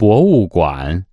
博物馆。